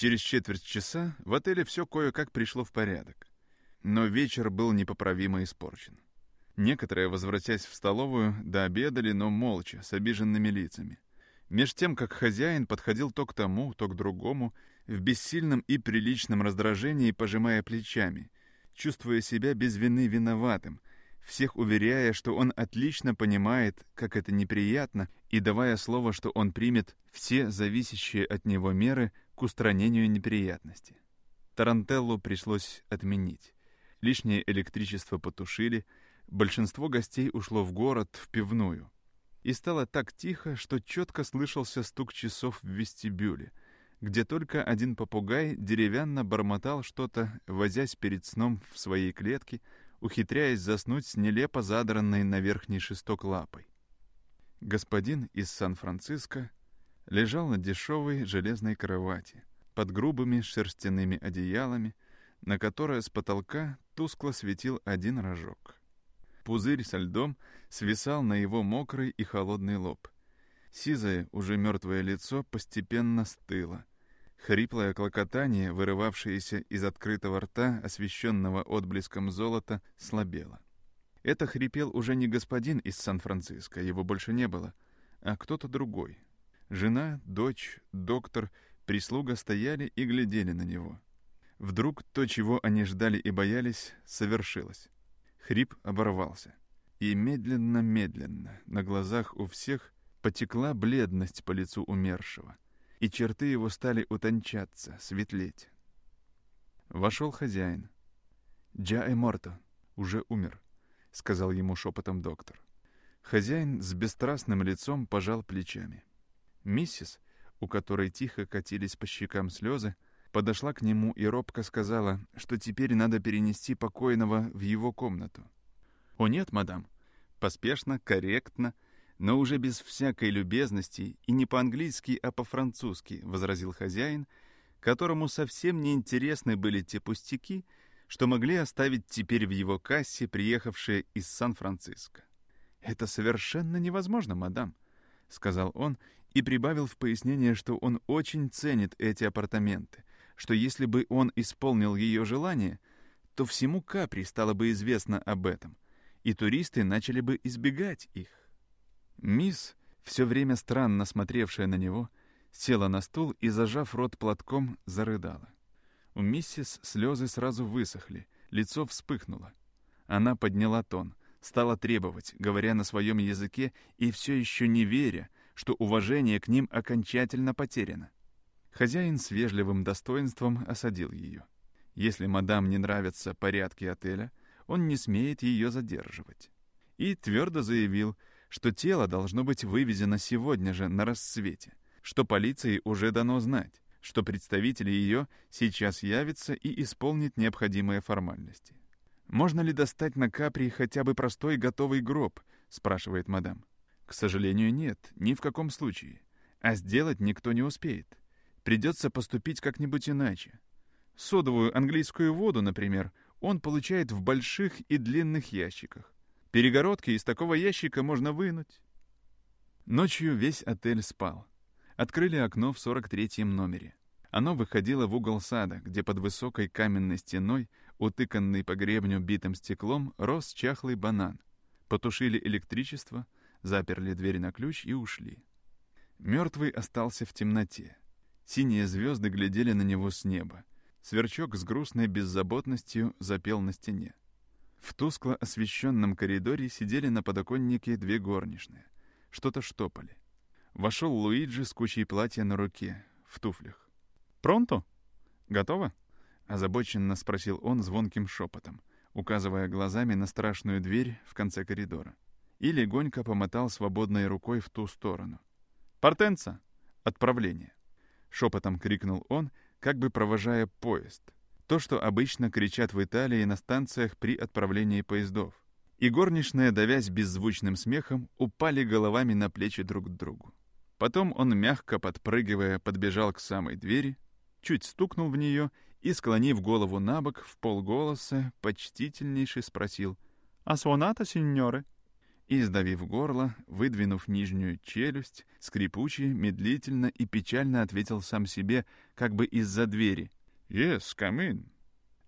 Через четверть часа в отеле все кое-как пришло в порядок. Но вечер был непоправимо испорчен. Некоторые, возвратясь в столовую, дообедали, но молча, с обиженными лицами. Меж тем, как хозяин подходил то к тому, то к другому, в бессильном и приличном раздражении, пожимая плечами, чувствуя себя без вины виноватым, всех уверяя, что он отлично понимает, как это неприятно, и давая слово, что он примет все зависящие от него меры к устранению неприятности. Тарантеллу пришлось отменить. Лишнее электричество потушили, большинство гостей ушло в город, в пивную. И стало так тихо, что четко слышался стук часов в вестибюле, где только один попугай деревянно бормотал что-то, возясь перед сном в своей клетке, ухитряясь заснуть с нелепо задранной на верхний шесток лапой. Господин из Сан-Франциско лежал на дешевой железной кровати, под грубыми шерстяными одеялами, на которое с потолка тускло светил один рожок. Пузырь со льдом свисал на его мокрый и холодный лоб. Сизое, уже мертвое лицо постепенно стыло. Хриплое клокотание, вырывавшееся из открытого рта, освещенного отблеском золота, слабело. Это хрипел уже не господин из Сан-Франциско, его больше не было, а кто-то другой. Жена, дочь, доктор, прислуга стояли и глядели на него. Вдруг то, чего они ждали и боялись, совершилось. Хрип оборвался. И медленно-медленно на глазах у всех потекла бледность по лицу умершего, и черты его стали утончаться, светлеть. Вошел хозяин. «Джа и Морто, уже умер», — сказал ему шепотом доктор. Хозяин с бесстрастным лицом пожал плечами. Миссис, у которой тихо катились по щекам слезы, подошла к нему и робко сказала, что теперь надо перенести покойного в его комнату. «О нет, мадам!» Поспешно, корректно, но уже без всякой любезности и не по-английски, а по-французски, возразил хозяин, которому совсем не интересны были те пустяки, что могли оставить теперь в его кассе приехавшие из Сан-Франциско. «Это совершенно невозможно, мадам», — сказал он и прибавил в пояснение, что он очень ценит эти апартаменты, что если бы он исполнил ее желание, то всему Капри стало бы известно об этом, и туристы начали бы избегать их. Мисс, все время странно смотревшая на него, села на стул и, зажав рот платком, зарыдала. У миссис слезы сразу высохли, лицо вспыхнуло. Она подняла тон, стала требовать, говоря на своем языке и все еще не веря, что уважение к ним окончательно потеряно. Хозяин с вежливым достоинством осадил ее. Если мадам не нравятся порядки отеля, он не смеет ее задерживать. И твердо заявил, что тело должно быть вывезено сегодня же на рассвете, что полиции уже дано знать, что представители ее сейчас явятся и исполнит необходимые формальности. «Можно ли достать на Капри хотя бы простой готовый гроб?» — спрашивает мадам. «К сожалению, нет, ни в каком случае. А сделать никто не успеет. Придется поступить как-нибудь иначе. Содовую английскую воду, например, он получает в больших и длинных ящиках. Перегородки из такого ящика можно вынуть. Ночью весь отель спал. Открыли окно в 43-м номере. Оно выходило в угол сада, где под высокой каменной стеной, утыканный по гребню битым стеклом, рос чахлый банан. Потушили электричество, заперли дверь на ключ и ушли. Мертвый остался в темноте. Синие звезды глядели на него с неба. Сверчок с грустной беззаботностью запел на стене. В тускло освещенном коридоре сидели на подоконнике две горничные. Что-то штопали. Вошел Луиджи с кучей платья на руке, в туфлях. «Пронто? Готово?» — озабоченно спросил он звонким шепотом, указывая глазами на страшную дверь в конце коридора. И легонько помотал свободной рукой в ту сторону. «Портенца! Отправление!» Шепотом крикнул он, как бы провожая поезд. То, что обычно кричат в Италии на станциях при отправлении поездов. И горничные, давясь беззвучным смехом, упали головами на плечи друг к другу. Потом он, мягко подпрыгивая, подбежал к самой двери, чуть стукнул в нее и, склонив голову на бок, в полголоса почтительнейше спросил «А соната, сеньоры?» И, сдавив горло, выдвинув нижнюю челюсть, скрипучий, медлительно и печально ответил сам себе, как бы из-за двери. «Yes, come in».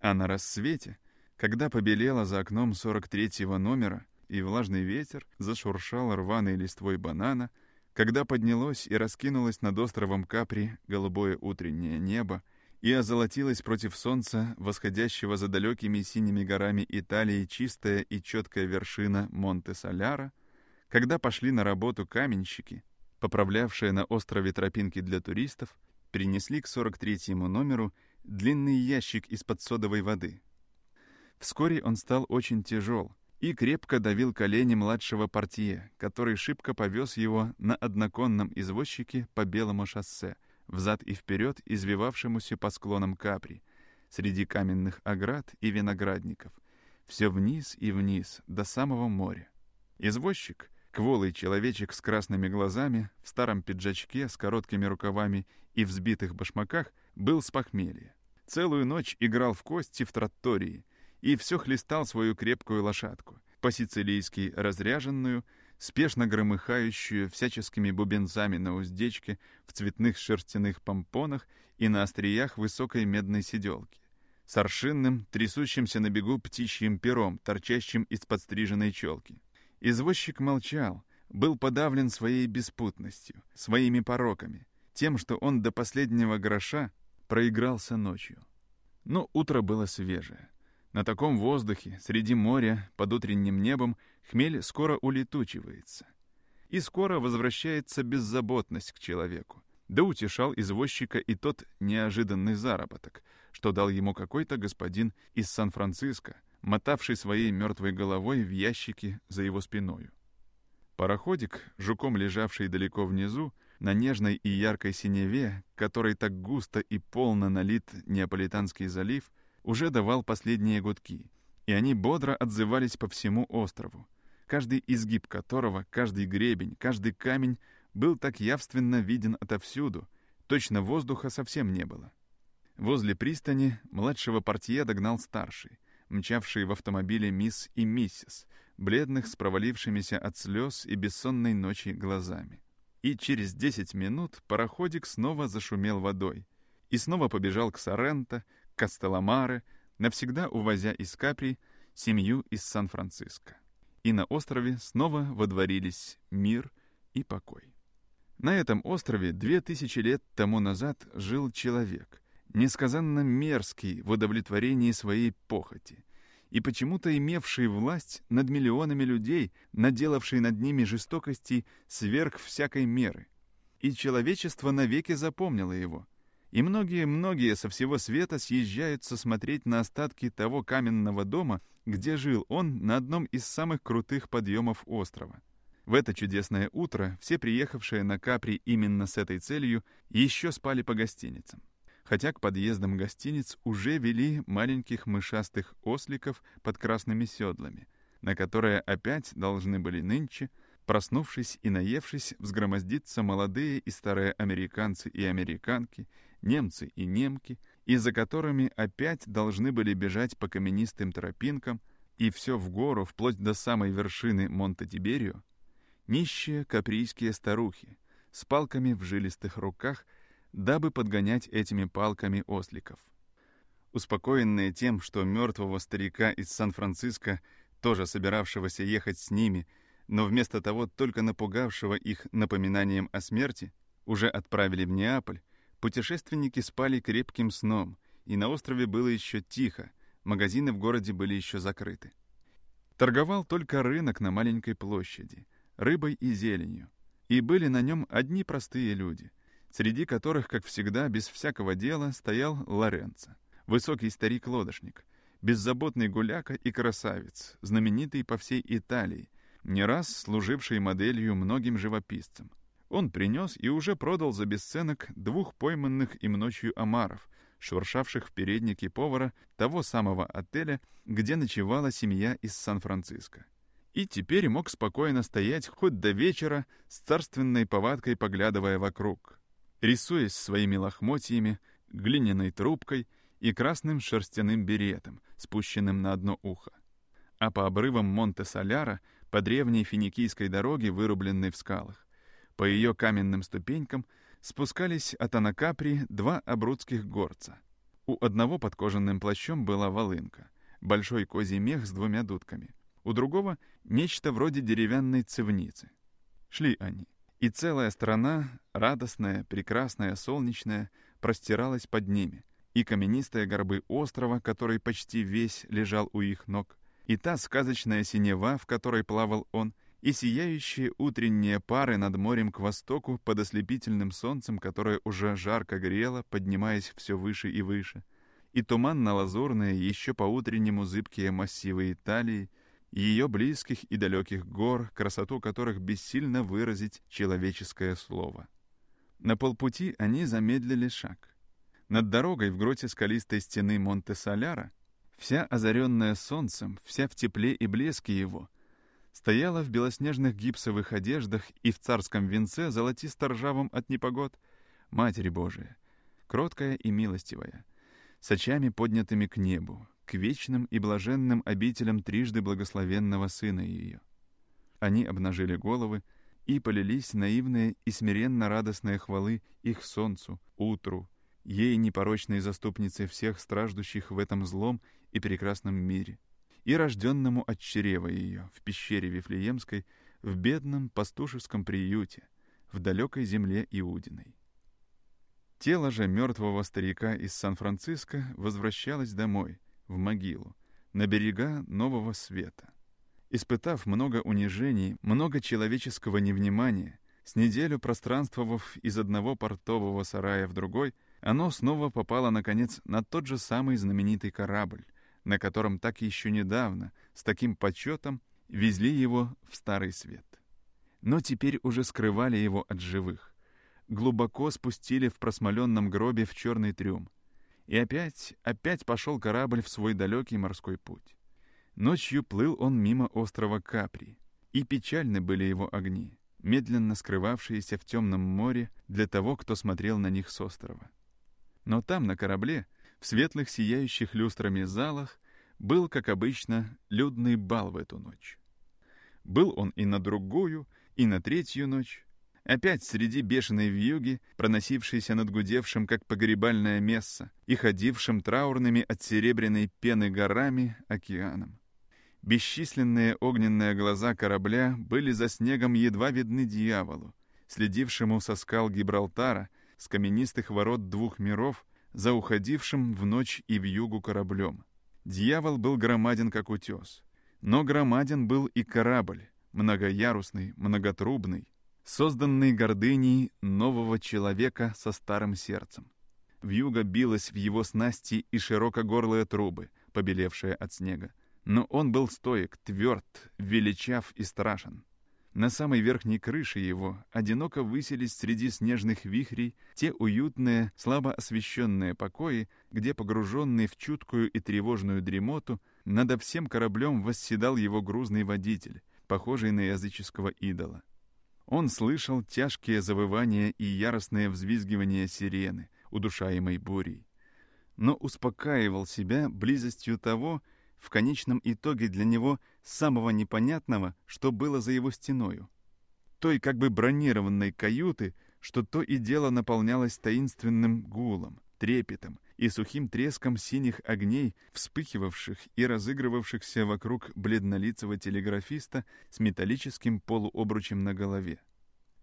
А на рассвете, когда побелело за окном 43-го номера, и влажный ветер зашуршал рваной листвой банана, когда поднялось и раскинулось над островом Капри голубое утреннее небо, и озолотилась против солнца, восходящего за далекими синими горами Италии чистая и четкая вершина Монте-Соляра, когда пошли на работу каменщики, поправлявшие на острове тропинки для туристов, принесли к 43-му номеру длинный ящик из-под содовой воды. Вскоре он стал очень тяжел и крепко давил колени младшего портье, который шибко повез его на одноконном извозчике по белому шоссе — взад и вперед извивавшемуся по склонам Капри, среди каменных оград и виноградников, все вниз и вниз, до самого моря. Извозчик, кволый человечек с красными глазами, в старом пиджачке с короткими рукавами и взбитых башмаках, был с похмелья. Целую ночь играл в кости в троттории и все хлестал свою крепкую лошадку, по-сицилийски разряженную, спешно громыхающую всяческими бубенцами на уздечке, в цветных шерстяных помпонах и на остриях высокой медной сиделки, с аршинным, трясущимся на бегу птичьим пером, торчащим из подстриженной челки. Извозчик молчал, был подавлен своей беспутностью, своими пороками, тем, что он до последнего гроша проигрался ночью. Но утро было свежее. На таком воздухе, среди моря, под утренним небом, хмель скоро улетучивается. И скоро возвращается беззаботность к человеку. Да утешал извозчика и тот неожиданный заработок, что дал ему какой-то господин из Сан-Франциско, мотавший своей мертвой головой в ящике за его спиною. Пароходик, жуком лежавший далеко внизу, на нежной и яркой синеве, которой так густо и полно налит Неаполитанский залив, уже давал последние гудки, и они бодро отзывались по всему острову, каждый изгиб которого, каждый гребень, каждый камень был так явственно виден отовсюду, точно воздуха совсем не было. Возле пристани младшего портье догнал старший, мчавший в автомобиле мисс и миссис, бледных с провалившимися от слез и бессонной ночи глазами. И через десять минут пароходик снова зашумел водой и снова побежал к Соренто, Кастеламаре, навсегда увозя из Капри семью из Сан-Франциско. И на острове снова водворились мир и покой. На этом острове две тысячи лет тому назад жил человек, несказанно мерзкий в удовлетворении своей похоти, и почему-то имевший власть над миллионами людей, наделавший над ними жестокостей сверх всякой меры. И человечество навеки запомнило его — и многие-многие со всего света съезжаются смотреть на остатки того каменного дома, где жил он на одном из самых крутых подъемов острова. В это чудесное утро все приехавшие на Капри именно с этой целью еще спали по гостиницам. Хотя к подъездам гостиниц уже вели маленьких мышастых осликов под красными седлами, на которые опять должны были нынче, проснувшись и наевшись, взгромоздиться молодые и старые американцы и американки, немцы и немки, и за которыми опять должны были бежать по каменистым тропинкам, и все в гору, вплоть до самой вершины Монте-Тиберио, нищие каприйские старухи с палками в жилистых руках, дабы подгонять этими палками осликов. Успокоенные тем, что мертвого старика из Сан-Франциско, тоже собиравшегося ехать с ними, но вместо того только напугавшего их напоминанием о смерти, уже отправили в Неаполь, Путешественники спали крепким сном, и на острове было еще тихо, магазины в городе были еще закрыты. Торговал только рынок на маленькой площади, рыбой и зеленью, и были на нем одни простые люди, среди которых, как всегда, без всякого дела стоял Лоренцо, высокий старик-лодочник, беззаботный гуляка и красавец, знаменитый по всей Италии, не раз служивший моделью многим живописцам, он принес и уже продал за бесценок двух пойманных им ночью омаров, шуршавших в переднике повара того самого отеля, где ночевала семья из Сан-Франциско. И теперь мог спокойно стоять хоть до вечера с царственной повадкой поглядывая вокруг, рисуясь своими лохмотьями, глиняной трубкой и красным шерстяным беретом, спущенным на одно ухо. А по обрывам Монте-Соляра по древней финикийской дороге, вырубленной в скалах. По ее каменным ступенькам спускались от Анакапри два абрудских горца. У одного под кожаным плащом была волынка, большой козий мех с двумя дудками. У другого — нечто вроде деревянной цивницы. Шли они, и целая страна, радостная, прекрасная, солнечная, простиралась под ними, и каменистые горбы острова, который почти весь лежал у их ног, и та сказочная синева, в которой плавал он, и сияющие утренние пары над морем к востоку под ослепительным солнцем, которое уже жарко грело, поднимаясь все выше и выше, и туманно-лазурные, еще по-утреннему зыбкие массивы Италии, ее близких и далеких гор, красоту которых бессильно выразить человеческое слово. На полпути они замедлили шаг. Над дорогой в гроте скалистой стены Монте-Соляра, вся озаренная солнцем, вся в тепле и блеске его, стояла в белоснежных гипсовых одеждах и в царском венце золотисто-ржавом от непогод Матерь Божия, кроткая и милостивая, с очами поднятыми к небу, к вечным и блаженным обителям трижды благословенного Сына ее. Они обнажили головы, и полились наивные и смиренно радостные хвалы их солнцу, утру, ей непорочной заступнице всех страждущих в этом злом и прекрасном мире, и рожденному от чрева ее в пещере Вифлеемской, в бедном пастушеском приюте, в далекой земле Иудиной. Тело же мертвого старика из Сан-Франциско возвращалось домой, в могилу, на берега Нового Света. Испытав много унижений, много человеческого невнимания, с неделю пространствовав из одного портового сарая в другой, оно снова попало, наконец, на тот же самый знаменитый корабль, на котором так еще недавно, с таким почетом, везли его в Старый Свет. Но теперь уже скрывали его от живых. Глубоко спустили в просмоленном гробе в черный трюм. И опять, опять пошел корабль в свой далекий морской путь. Ночью плыл он мимо острова Капри, и печальны были его огни, медленно скрывавшиеся в темном море для того, кто смотрел на них с острова. Но там, на корабле, в светлых сияющих люстрами залах, был, как обычно, людный бал в эту ночь. Был он и на другую, и на третью ночь, Опять среди бешеной вьюги, проносившейся над гудевшим, как погребальное место, и ходившим траурными от серебряной пены горами океаном. Бесчисленные огненные глаза корабля были за снегом едва видны дьяволу, следившему со скал Гибралтара, с каменистых ворот двух миров, за уходившим в ночь и в югу кораблем. Дьявол был громаден, как утес. Но громаден был и корабль, многоярусный, многотрубный, созданный гордыней нового человека со старым сердцем. Вьюга билась в его снасти и широкогорлые трубы, побелевшие от снега. Но он был стоек, тверд, величав и страшен. На самой верхней крыше его одиноко высились среди снежных вихрей те уютные, слабо освещенные покои, где, погруженный в чуткую и тревожную дремоту, надо всем кораблем восседал его грузный водитель, похожий на языческого идола. Он слышал тяжкие завывания и яростное взвизгивание сирены, удушаемой бурей. Но успокаивал себя близостью того, в конечном итоге для него самого непонятного, что было за его стеною. Той как бы бронированной каюты, что то и дело наполнялось таинственным гулом, трепетом и сухим треском синих огней, вспыхивавших и разыгрывавшихся вокруг бледнолицего телеграфиста с металлическим полуобручем на голове.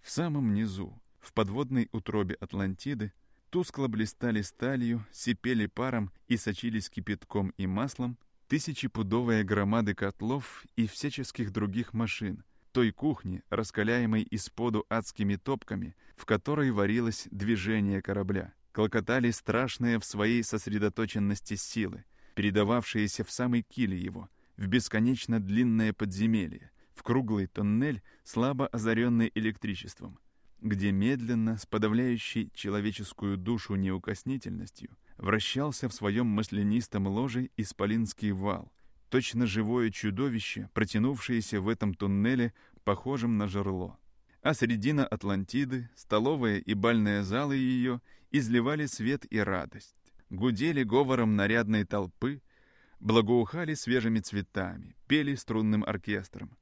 В самом низу, в подводной утробе Атлантиды, тускло блистали сталью, сипели паром и сочились кипятком и маслом тысячепудовые громады котлов и всяческих других машин, той кухни, раскаляемой исподу адскими топками, в которой варилось движение корабля. Клокотали страшные в своей сосредоточенности силы, передававшиеся в самый киль его, в бесконечно длинное подземелье, в круглый тоннель, слабо озаренный электричеством, где медленно, с подавляющей человеческую душу неукоснительностью, вращался в своем маслянистом ложе исполинский вал, точно живое чудовище, протянувшееся в этом туннеле, похожем на жерло. А средина Атлантиды, столовые и бальные залы ее изливали свет и радость, гудели говором нарядной толпы, благоухали свежими цветами, пели струнным оркестром,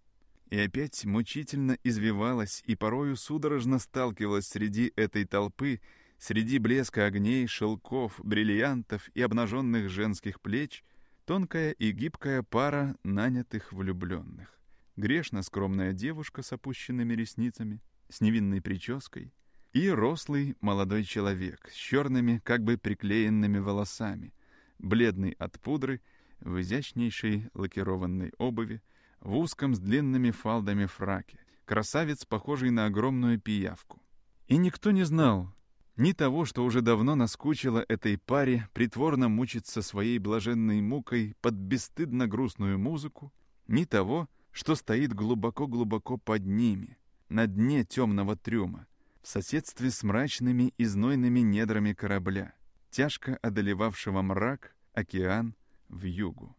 и опять мучительно извивалась и порою судорожно сталкивалась среди этой толпы, среди блеска огней, шелков, бриллиантов и обнаженных женских плеч, тонкая и гибкая пара нанятых влюбленных. Грешно скромная девушка с опущенными ресницами, с невинной прической, и рослый молодой человек с черными, как бы приклеенными волосами, бледный от пудры, в изящнейшей лакированной обуви, в узком с длинными фалдами фраке, красавец, похожий на огромную пиявку. И никто не знал ни того, что уже давно наскучило этой паре притворно мучиться своей блаженной мукой под бесстыдно грустную музыку, ни того, что стоит глубоко-глубоко под ними, на дне темного трюма, в соседстве с мрачными и знойными недрами корабля, тяжко одолевавшего мрак, океан, в югу.